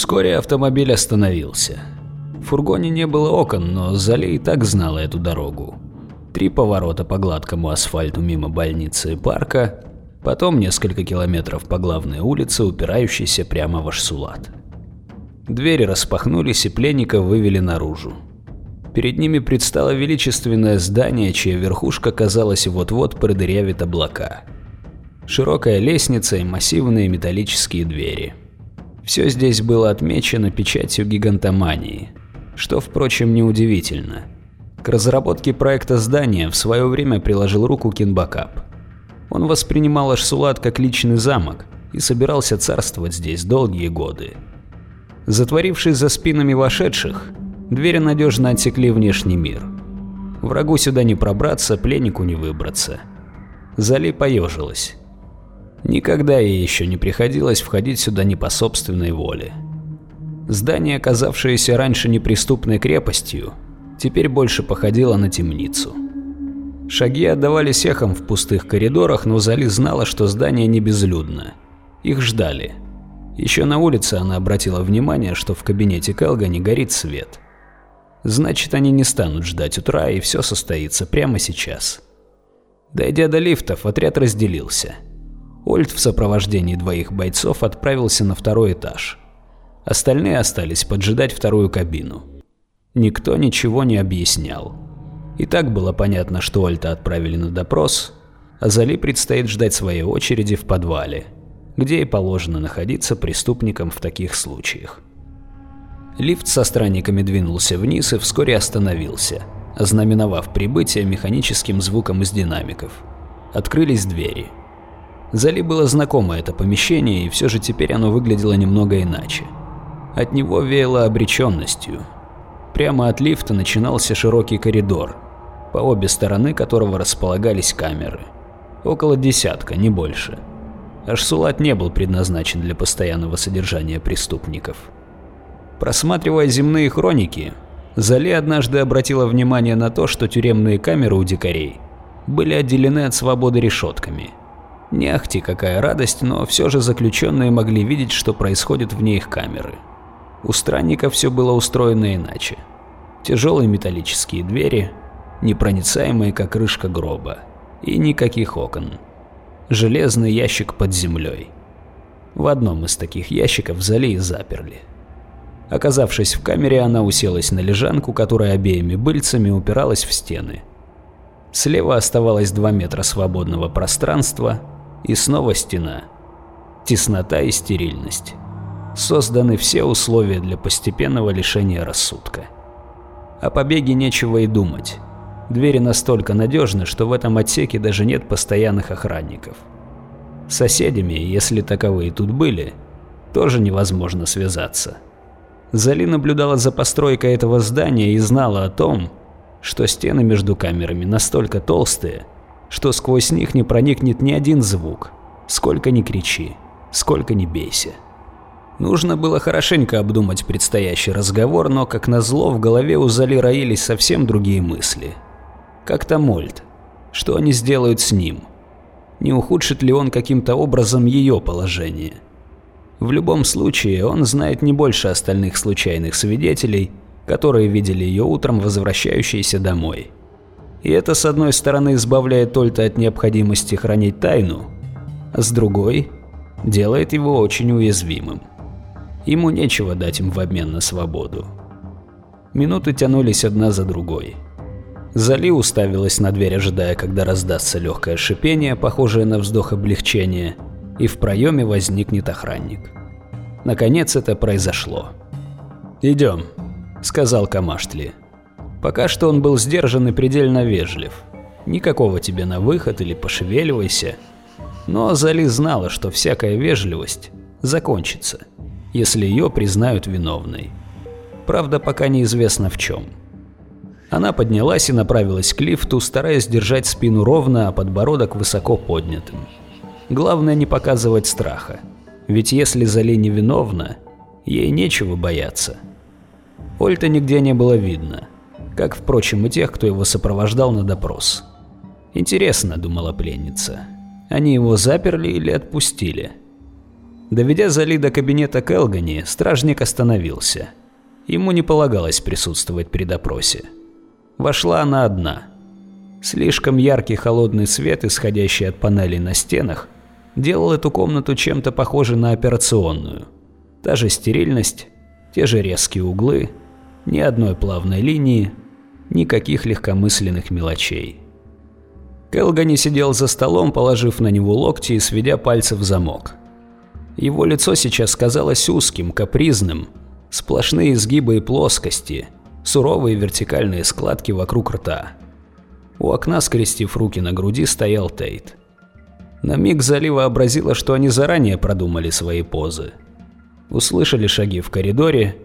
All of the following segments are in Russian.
Вскоре автомобиль остановился. В фургоне не было окон, но Зали и так знала эту дорогу. Три поворота по гладкому асфальту мимо больницы и парка, потом несколько километров по главной улице, упирающейся прямо в Ашсулат. Двери распахнулись и пленника вывели наружу. Перед ними предстало величественное здание, чья верхушка, казалось, вот-вот продырявит облака. Широкая лестница и массивные металлические двери. Все здесь было отмечено печатью гигантомании, что, впрочем, неудивительно. К разработке проекта здания в свое время приложил руку Кинбакап. Он воспринимал Ашсулат как личный замок и собирался царствовать здесь долгие годы. Затворившись за спинами вошедших, двери надежно отсекли внешний мир. Врагу сюда не пробраться, пленнику не выбраться. Зали поежилась. Никогда ей еще не приходилось входить сюда не по собственной воле. Здание, оказавшееся раньше неприступной крепостью, теперь больше походило на темницу. Шаги отдавались эхом в пустых коридорах, но Зали знала, что здание не безлюдно. Их ждали. Еще на улице она обратила внимание, что в кабинете Келга не горит свет. Значит, они не станут ждать утра, и все состоится прямо сейчас. Дойдя до лифтов, отряд разделился. Ольд в сопровождении двоих бойцов отправился на второй этаж. Остальные остались поджидать вторую кабину. Никто ничего не объяснял. И так было понятно, что Ольта отправили на допрос, а Зали предстоит ждать своей очереди в подвале, где и положено находиться преступникам в таких случаях. Лифт со странниками двинулся вниз и вскоре остановился, ознаменовав прибытие механическим звуком из динамиков. Открылись двери. Зали было знакомо это помещение, и все же теперь оно выглядело немного иначе. От него веяло обреченностью. Прямо от лифта начинался широкий коридор, по обе стороны которого располагались камеры. Около десятка, не больше. Ашсулат не был предназначен для постоянного содержания преступников. Просматривая земные хроники, Зали однажды обратила внимание на то, что тюремные камеры у дикарей были отделены от свободы решетками – не ахти какая радость, но все же заключенные могли видеть, что происходит вне их камеры. У странников все было устроено иначе. Тяжелые металлические двери, непроницаемые как крышка гроба, и никаких окон. Железный ящик под землей. В одном из таких ящиков Зали и заперли. Оказавшись в камере, она уселась на лежанку, которая обеими быльцами упиралась в стены. Слева оставалось 2 метра свободного пространства, и снова стена. Теснота и стерильность. Созданы все условия для постепенного лишения рассудка. О побеге нечего и думать. Двери настолько надежны, что в этом отсеке даже нет постоянных охранников. Соседями, если таковые тут были, тоже невозможно связаться. Зали наблюдала за постройкой этого здания и знала о том, что стены между камерами настолько толстые, что сквозь них не проникнет ни один звук, сколько ни кричи, сколько ни бейся. Нужно было хорошенько обдумать предстоящий разговор, но, как назло, в голове у Зали роились совсем другие мысли. Как там Мольт? Что они сделают с ним? Не ухудшит ли он каким-то образом ее положение? В любом случае, он знает не больше остальных случайных свидетелей, которые видели ее утром возвращающейся домой. И это, с одной стороны, избавляет Тольта от необходимости хранить тайну, а с другой – делает его очень уязвимым. Ему нечего дать им в обмен на свободу. Минуты тянулись одна за другой. Зали уставилась на дверь, ожидая, когда раздастся легкое шипение, похожее на вздох облегчения, и в проеме возникнет охранник. Наконец это произошло. «Идем», – сказал Камаштли. Пока что он был сдержан и предельно вежлив. Никакого тебе на выход или пошевеливайся. Но Зали знала, что всякая вежливость закончится, если ее признают виновной. Правда, пока неизвестно в чем. Она поднялась и направилась к лифту, стараясь держать спину ровно, а подбородок высоко поднятым. Главное не показывать страха, ведь если Зали невиновна, ей нечего бояться. Ольта нигде не было видно как, впрочем, и тех, кто его сопровождал на допрос. «Интересно», — думала пленница, — «они его заперли или отпустили?» Доведя Зали до кабинета Келгани, стражник остановился. Ему не полагалось присутствовать при допросе. Вошла она одна. Слишком яркий холодный свет, исходящий от панелей на стенах, делал эту комнату чем-то похожей на операционную. Та же стерильность, те же резкие углы, ни одной плавной линии, никаких легкомысленных мелочей. Келгани сидел за столом, положив на него локти и сведя пальцы в замок. Его лицо сейчас казалось узким, капризным, сплошные изгибы и плоскости, суровые вертикальные складки вокруг рта. У окна, скрестив руки на груди, стоял Тейт. На миг Зали вообразила, что они заранее продумали свои позы. Услышали шаги в коридоре,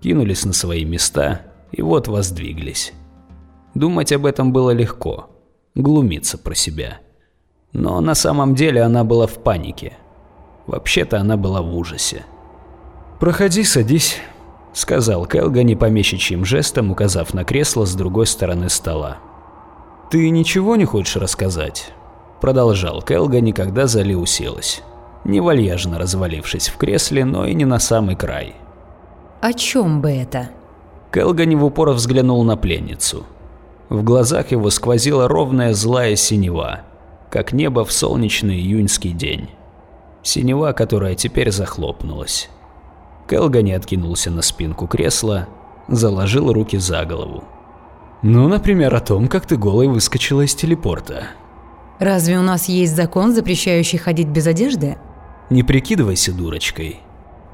кинулись на свои места и вот воздвиглись. Думать об этом было легко, глумиться про себя. Но на самом деле она была в панике. Вообще-то она была в ужасе. «Проходи, садись», — сказал Келга непомещичьим жестом, указав на кресло с другой стороны стола. «Ты ничего не хочешь рассказать?» Продолжал Келга, никогда Зали уселась. Не вальяжно развалившись в кресле, но и не на самый край. О чем бы это? Келгани в упор взглянул на пленницу. В глазах его сквозила ровная злая синева, как небо в солнечный июньский день. Синева, которая теперь захлопнулась. Келгани откинулся на спинку кресла, заложил руки за голову. «Ну, например, о том, как ты голой выскочила из телепорта». Разве у нас есть закон, запрещающий ходить без одежды? Не прикидывайся дурочкой.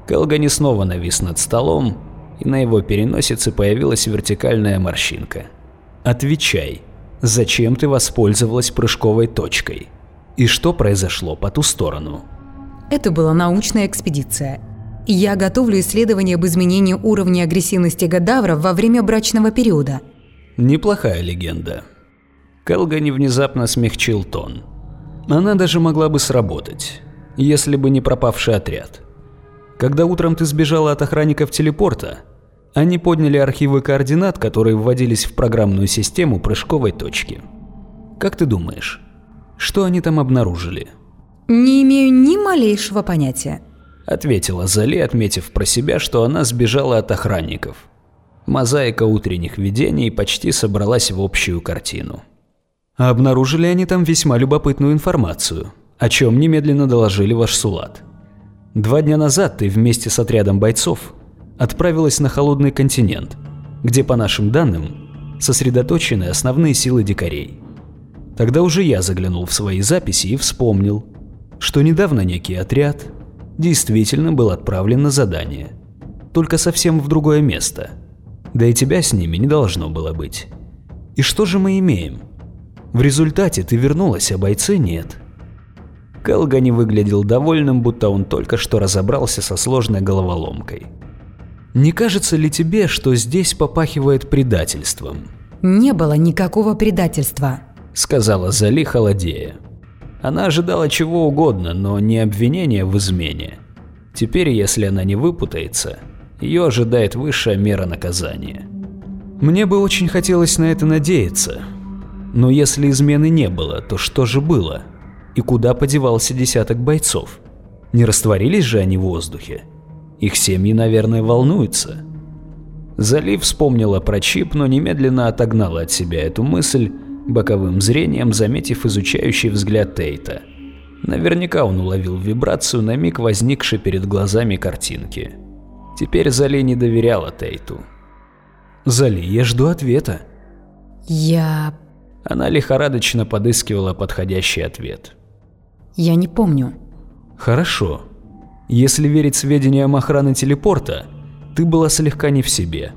Келгани снова навис над столом, и на его переносице появилась вертикальная морщинка. Отвечай, зачем ты воспользовалась прыжковой точкой? И что произошло по ту сторону? Это была научная экспедиция. Я готовлю исследование об изменении уровня агрессивности гадавров во время брачного периода. Неплохая легенда. Келгани внезапно смягчил тон. Она даже могла бы сработать если бы не пропавший отряд. Когда утром ты сбежала от охранников телепорта, они подняли архивы координат, которые вводились в программную систему прыжковой точки. Как ты думаешь, что они там обнаружили? Не имею ни малейшего понятия. Ответила Зали, отметив про себя, что она сбежала от охранников. Мозаика утренних видений почти собралась в общую картину. А обнаружили они там весьма любопытную информацию – о чем немедленно доложили ваш Сулат. Два дня назад ты вместе с отрядом бойцов отправилась на холодный континент, где, по нашим данным, сосредоточены основные силы дикарей. Тогда уже я заглянул в свои записи и вспомнил, что недавно некий отряд действительно был отправлен на задание, только совсем в другое место. Да и тебя с ними не должно было быть. И что же мы имеем? В результате ты вернулась, а бойцы нет. Келга не выглядел довольным, будто он только что разобрался со сложной головоломкой. «Не кажется ли тебе, что здесь попахивает предательством?» «Не было никакого предательства», — сказала Зали холодея. Она ожидала чего угодно, но не обвинения в измене. Теперь, если она не выпутается, ее ожидает высшая мера наказания. Мне бы очень хотелось на это надеяться. Но если измены не было, то что же было? и куда подевался десяток бойцов. Не растворились же они в воздухе? Их семьи, наверное, волнуются. Залив вспомнила про чип, но немедленно отогнала от себя эту мысль, боковым зрением заметив изучающий взгляд Тейта. Наверняка он уловил вибрацию на миг возникшей перед глазами картинки. Теперь Зали не доверяла Тейту. «Зали, я жду ответа». «Я...» Она лихорадочно подыскивала подходящий ответ. Я не помню. Хорошо. Если верить сведениям охраны телепорта, ты была слегка не в себе.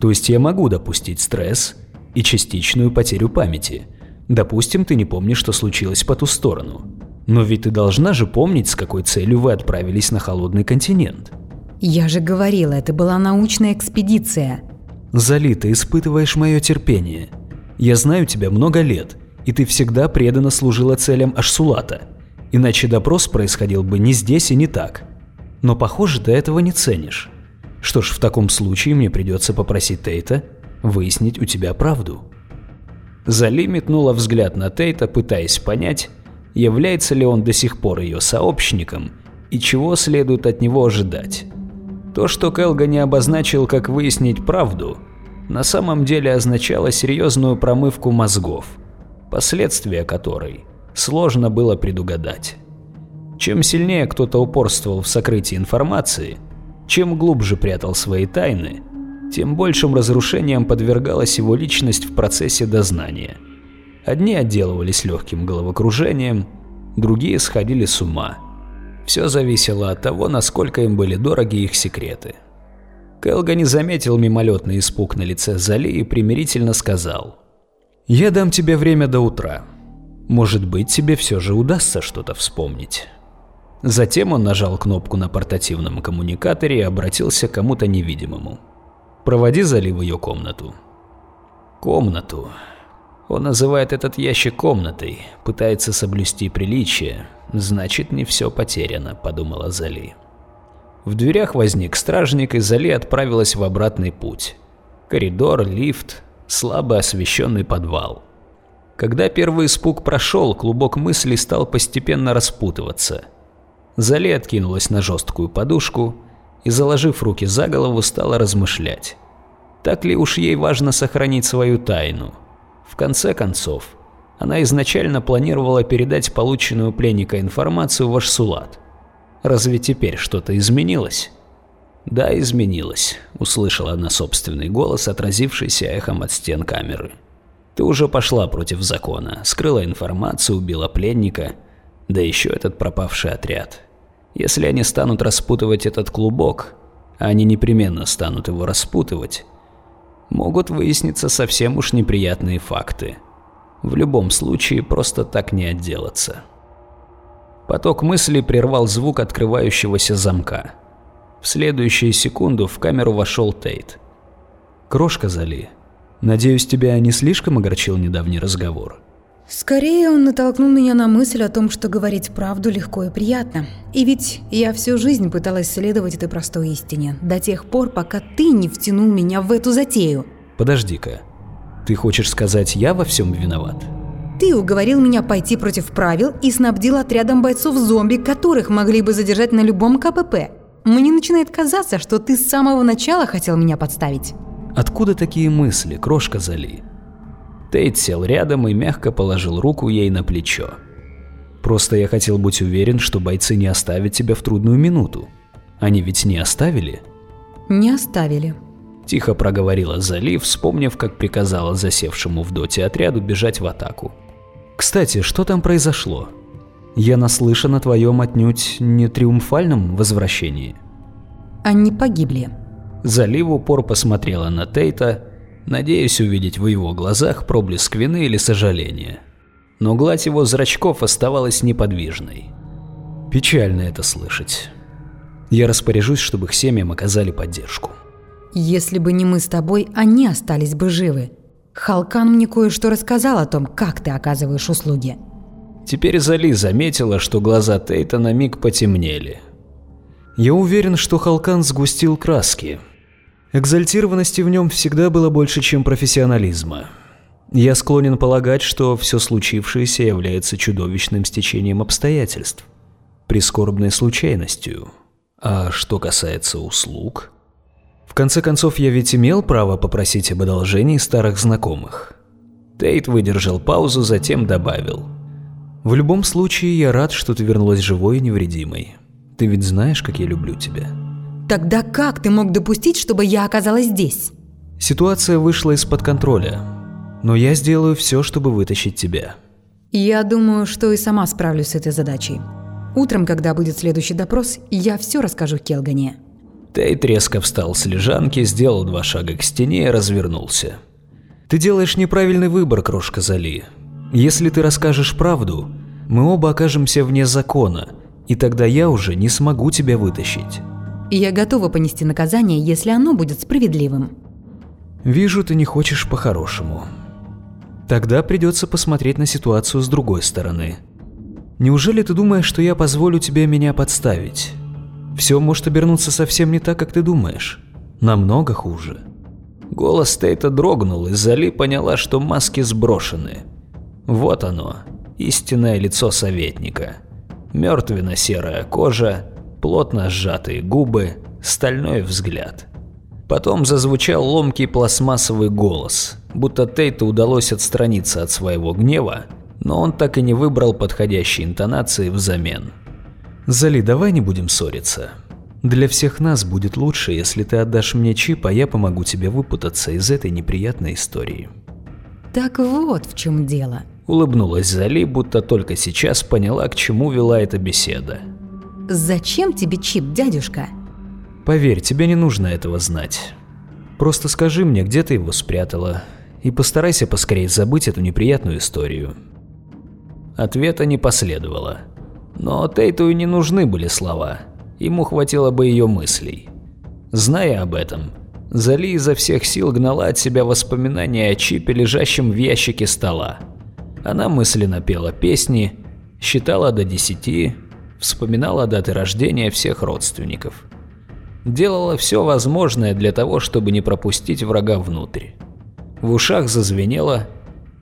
То есть я могу допустить стресс и частичную потерю памяти. Допустим, ты не помнишь, что случилось по ту сторону. Но ведь ты должна же помнить, с какой целью вы отправились на холодный континент. Я же говорила, это была научная экспедиция. Зали, ты испытываешь мое терпение. Я знаю тебя много лет, и ты всегда преданно служила целям Ашсулата – Иначе допрос происходил бы не здесь и не так. Но похоже, ты этого не ценишь. Что ж, в таком случае мне придется попросить Тейта выяснить у тебя правду. Зали метнула взгляд на Тейта, пытаясь понять, является ли он до сих пор ее сообщником и чего следует от него ожидать. То, что Келга не обозначил, как выяснить правду, на самом деле означало серьезную промывку мозгов, последствия которой сложно было предугадать. Чем сильнее кто-то упорствовал в сокрытии информации, чем глубже прятал свои тайны, тем большим разрушением подвергалась его личность в процессе дознания. Одни отделывались легким головокружением, другие сходили с ума. Все зависело от того, насколько им были дороги их секреты. Кэлга не заметил мимолетный испуг на лице Зали и примирительно сказал. «Я дам тебе время до утра. Может быть, тебе все же удастся что-то вспомнить». Затем он нажал кнопку на портативном коммуникаторе и обратился к кому-то невидимому. «Проводи Зали в ее комнату». «Комнату». Он называет этот ящик комнатой, пытается соблюсти приличие. Значит, не все потеряно, подумала Зали. В дверях возник стражник, и Зали отправилась в обратный путь. Коридор, лифт, слабо освещенный подвал. Когда первый испуг прошел, клубок мыслей стал постепенно распутываться. Зали откинулась на жесткую подушку и, заложив руки за голову, стала размышлять. Так ли уж ей важно сохранить свою тайну? В конце концов, она изначально планировала передать полученную пленника информацию в Ашсулат. Разве теперь что-то изменилось? Да, изменилось, услышала она собственный голос, отразившийся эхом от стен камеры. Ты уже пошла против закона, скрыла информацию, убила пленника, да еще этот пропавший отряд. Если они станут распутывать этот клубок, они непременно станут его распутывать, могут выясниться совсем уж неприятные факты. В любом случае просто так не отделаться. Поток мыслей прервал звук открывающегося замка. В следующую секунду в камеру вошел Тейт. «Крошка Зали, надеюсь, тебя не слишком огорчил недавний разговор?» Скорее он натолкнул меня на мысль о том, что говорить правду легко и приятно. И ведь я всю жизнь пыталась следовать этой простой истине, до тех пор, пока ты не втянул меня в эту затею. Подожди-ка, ты хочешь сказать, я во всем виноват? Ты уговорил меня пойти против правил и снабдил отрядом бойцов-зомби, которых могли бы задержать на любом КПП. Мне начинает казаться, что ты с самого начала хотел меня подставить. Откуда такие мысли, крошка Зали? Тейт сел рядом и мягко положил руку ей на плечо. Просто я хотел быть уверен, что бойцы не оставят тебя в трудную минуту. Они ведь не оставили? Не оставили. Тихо проговорила Зали, вспомнив, как приказала засевшему в доте отряду бежать в атаку. Кстати, что там произошло? Я наслышан о твоем отнюдь не триумфальном возвращении. Они погибли. Зали в упор посмотрела на Тейта, надеясь увидеть в его глазах проблеск вины или сожаления. Но гладь его зрачков оставалась неподвижной. Печально это слышать. Я распоряжусь, чтобы их семьям оказали поддержку. Если бы не мы с тобой, они остались бы живы. Халкан мне кое-что рассказал о том, как ты оказываешь услуги. Теперь Зали заметила, что глаза Тейта на миг потемнели. Я уверен, что Халкан сгустил краски, Экзальтированности в нем всегда было больше, чем профессионализма. Я склонен полагать, что все случившееся является чудовищным стечением обстоятельств, прискорбной случайностью. А что касается услуг... В конце концов, я ведь имел право попросить об одолжении старых знакомых. Тейт выдержал паузу, затем добавил. «В любом случае, я рад, что ты вернулась живой и невредимой. Ты ведь знаешь, как я люблю тебя». Тогда как ты мог допустить, чтобы я оказалась здесь? Ситуация вышла из-под контроля, но я сделаю все, чтобы вытащить тебя. Я думаю, что и сама справлюсь с этой задачей. Утром, когда будет следующий допрос, я все расскажу Келгане. Тейт резко встал с лежанки, сделал два шага к стене и развернулся. Ты делаешь неправильный выбор, крошка Зали. Если ты расскажешь правду, мы оба окажемся вне закона, и тогда я уже не смогу тебя вытащить и я готова понести наказание, если оно будет справедливым. Вижу, ты не хочешь по-хорошему. Тогда придется посмотреть на ситуацию с другой стороны. Неужели ты думаешь, что я позволю тебе меня подставить? Все может обернуться совсем не так, как ты думаешь. Намного хуже. Голос Тейта дрогнул, и Зали поняла, что маски сброшены. Вот оно, истинное лицо советника. Мертвенно-серая кожа, плотно сжатые губы, стальной взгляд. Потом зазвучал ломкий пластмассовый голос, будто Тейту удалось отстраниться от своего гнева, но он так и не выбрал подходящей интонации взамен. «Зали, давай не будем ссориться. Для всех нас будет лучше, если ты отдашь мне чип, а я помогу тебе выпутаться из этой неприятной истории». Так вот в чем дело. Улыбнулась Зали, будто только сейчас поняла, к чему вела эта беседа. Зачем тебе чип, дядюшка? Поверь, тебе не нужно этого знать. Просто скажи мне, где ты его спрятала, и постарайся поскорее забыть эту неприятную историю. Ответа не последовало. Но Тейту и не нужны были слова. Ему хватило бы ее мыслей. Зная об этом, Зали изо всех сил гнала от себя воспоминания о чипе, лежащем в ящике стола. Она мысленно пела песни, считала до десяти, вспоминала даты рождения всех родственников. Делала все возможное для того, чтобы не пропустить врага внутрь. В ушах зазвенело,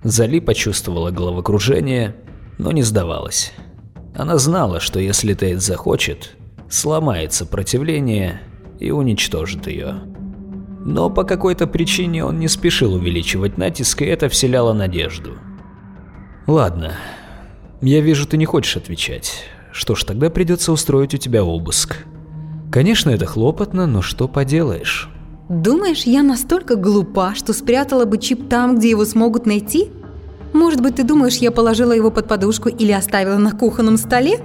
Зали почувствовала головокружение, но не сдавалась. Она знала, что если Тейт захочет, сломает сопротивление и уничтожит ее. Но по какой-то причине он не спешил увеличивать натиск, и это вселяло надежду. Ладно, я вижу, ты не хочешь отвечать. Что ж, тогда придется устроить у тебя обыск. Конечно, это хлопотно, но что поделаешь. Думаешь, я настолько глупа, что спрятала бы чип там, где его смогут найти? Может быть, ты думаешь, я положила его под подушку или оставила на кухонном столе?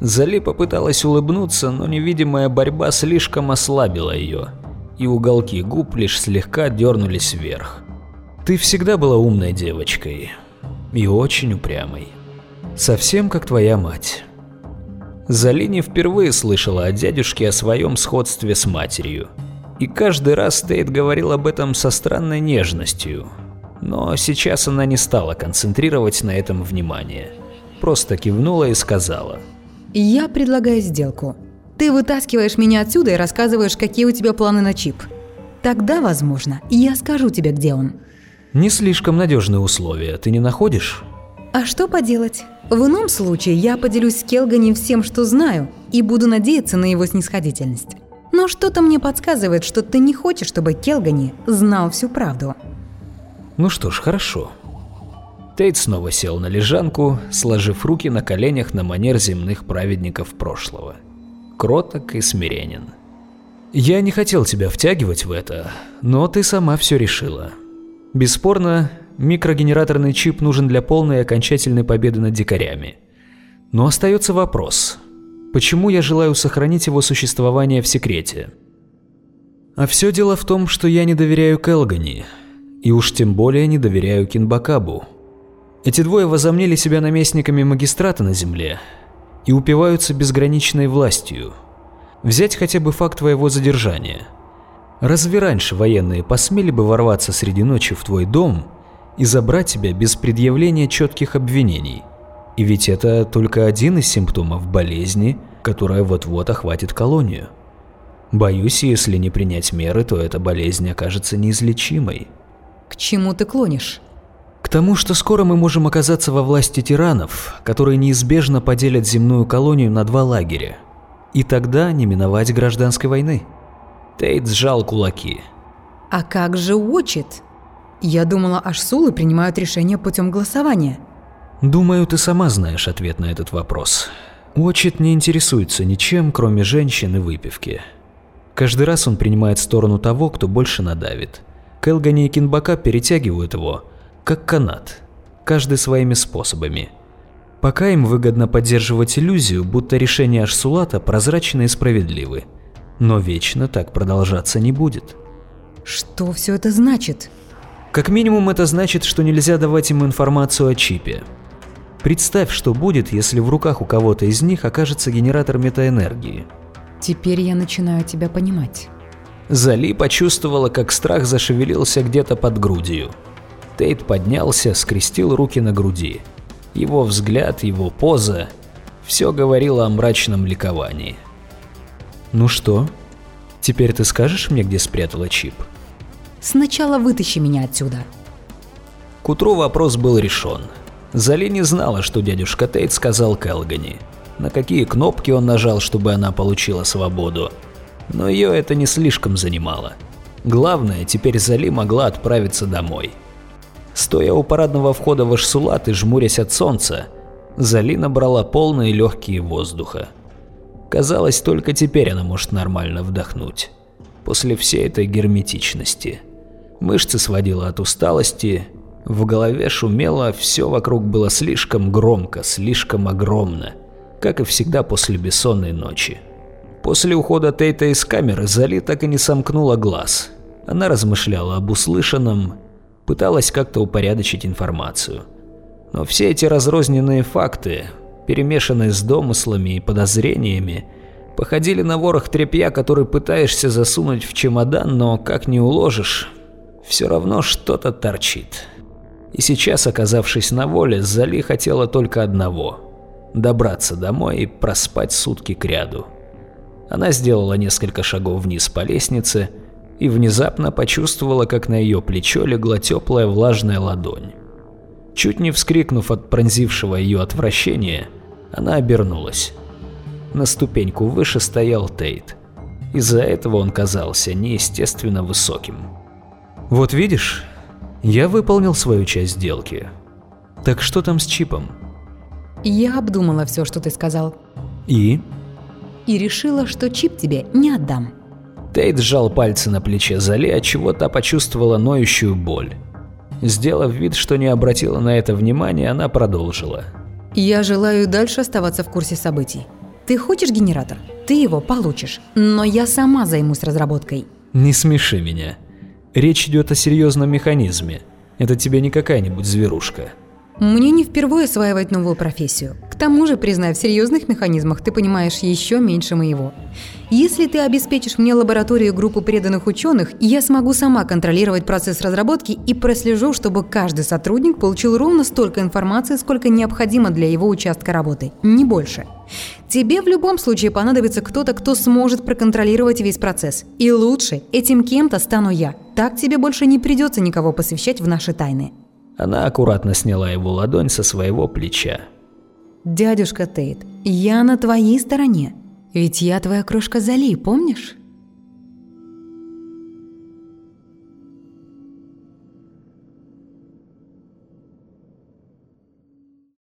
Зали попыталась улыбнуться, но невидимая борьба слишком ослабила ее, и уголки губ лишь слегка дернулись вверх. Ты всегда была умной девочкой и очень упрямой. Совсем как твоя мать. Зали не впервые слышала от дядюшки о своем сходстве с матерью. И каждый раз Тейт говорил об этом со странной нежностью, но сейчас она не стала концентрировать на этом внимание. Просто кивнула и сказала. «Я предлагаю сделку. Ты вытаскиваешь меня отсюда и рассказываешь, какие у тебя планы на чип. Тогда, возможно, я скажу тебе, где он». Не слишком надежные условия, ты не находишь? А что поделать? В ином случае я поделюсь с Келгани всем, что знаю, и буду надеяться на его снисходительность. Но что-то мне подсказывает, что ты не хочешь, чтобы Келгани знал всю правду. Ну что ж, хорошо. Тейт снова сел на лежанку, сложив руки на коленях на манер земных праведников прошлого. Кроток и смиренен. Я не хотел тебя втягивать в это, но ты сама все решила. Бесспорно, микрогенераторный чип нужен для полной и окончательной победы над дикарями. Но остается вопрос, почему я желаю сохранить его существование в секрете? А все дело в том, что я не доверяю Келгани, и уж тем более не доверяю Кинбакабу. Эти двое возомнили себя наместниками магистрата на земле и упиваются безграничной властью. Взять хотя бы факт твоего задержания. Разве раньше военные посмели бы ворваться среди ночи в твой дом и забрать тебя без предъявления четких обвинений? И ведь это только один из симптомов болезни, которая вот-вот охватит колонию. Боюсь, если не принять меры, то эта болезнь окажется неизлечимой. К чему ты клонишь? К тому, что скоро мы можем оказаться во власти тиранов, которые неизбежно поделят земную колонию на два лагеря. И тогда не миновать гражданской войны. Тейт сжал кулаки. А как же Уочет? Я думала, Ашсулы принимают решения путем голосования. Думаю, ты сама знаешь ответ на этот вопрос. Уочет не интересуется ничем, кроме женщин и выпивки. Каждый раз он принимает сторону того, кто больше надавит – Келгани и Кинбака перетягивают его, как канат, каждый своими способами. Пока им выгодно поддерживать иллюзию, будто решения Ашсулата прозрачны и справедливы. Но вечно так продолжаться не будет. Что все это значит? Как минимум это значит, что нельзя давать им информацию о чипе. Представь, что будет, если в руках у кого-то из них окажется генератор метаэнергии. Теперь я начинаю тебя понимать. Зали почувствовала, как страх зашевелился где-то под грудью. Тейт поднялся, скрестил руки на груди. Его взгляд, его поза – все говорило о мрачном ликовании. «Ну что, теперь ты скажешь мне, где спрятала чип?» «Сначала вытащи меня отсюда». К утру вопрос был решен. Зали не знала, что дядюшка Тейт сказал Келгани. на какие кнопки он нажал, чтобы она получила свободу. Но ее это не слишком занимало. Главное, теперь Зали могла отправиться домой. Стоя у парадного входа в Ашсулат и жмурясь от солнца, Зали набрала полные легкие воздуха. Казалось, только теперь она может нормально вдохнуть. После всей этой герметичности. Мышцы сводило от усталости, в голове шумело, все вокруг было слишком громко, слишком огромно, как и всегда после бессонной ночи. После ухода Тейта из камеры Зали так и не сомкнула глаз. Она размышляла об услышанном, пыталась как-то упорядочить информацию. Но все эти разрозненные факты, перемешанные с домыслами и подозрениями, походили на ворох тряпья, который пытаешься засунуть в чемодан, но как не уложишь, все равно что-то торчит. И сейчас, оказавшись на воле, Зали хотела только одного – добраться домой и проспать сутки кряду. Она сделала несколько шагов вниз по лестнице и внезапно почувствовала, как на ее плечо легла теплая влажная ладонь. Чуть не вскрикнув от пронзившего ее отвращения, она обернулась. На ступеньку выше стоял Тейт. Из-за этого он казался неестественно высоким. «Вот видишь, я выполнил свою часть сделки. Так что там с чипом? Я обдумала все, что ты сказал. И? И решила, что чип тебе не отдам. Тейт сжал пальцы на плече Зали, отчего та почувствовала ноющую боль. Сделав вид, что не обратила на это внимания, она продолжила. Я желаю дальше оставаться в курсе событий. Ты хочешь генератор? Ты его получишь. Но я сама займусь разработкой. Не смеши меня. Речь идет о серьезном механизме. Это тебе не какая-нибудь зверушка. Мне не впервые осваивать новую профессию. К тому же, признай, в серьезных механизмах ты понимаешь еще меньше моего. Если ты обеспечишь мне лабораторию группу преданных ученых, я смогу сама контролировать процесс разработки и прослежу, чтобы каждый сотрудник получил ровно столько информации, сколько необходимо для его участка работы, не больше. Тебе в любом случае понадобится кто-то, кто сможет проконтролировать весь процесс. И лучше этим кем-то стану я. Так тебе больше не придется никого посвящать в наши тайны. Она аккуратно сняла его ладонь со своего плеча. «Дядюшка Тейт, я на твоей стороне. Ведь я твоя крошка Зали, помнишь?»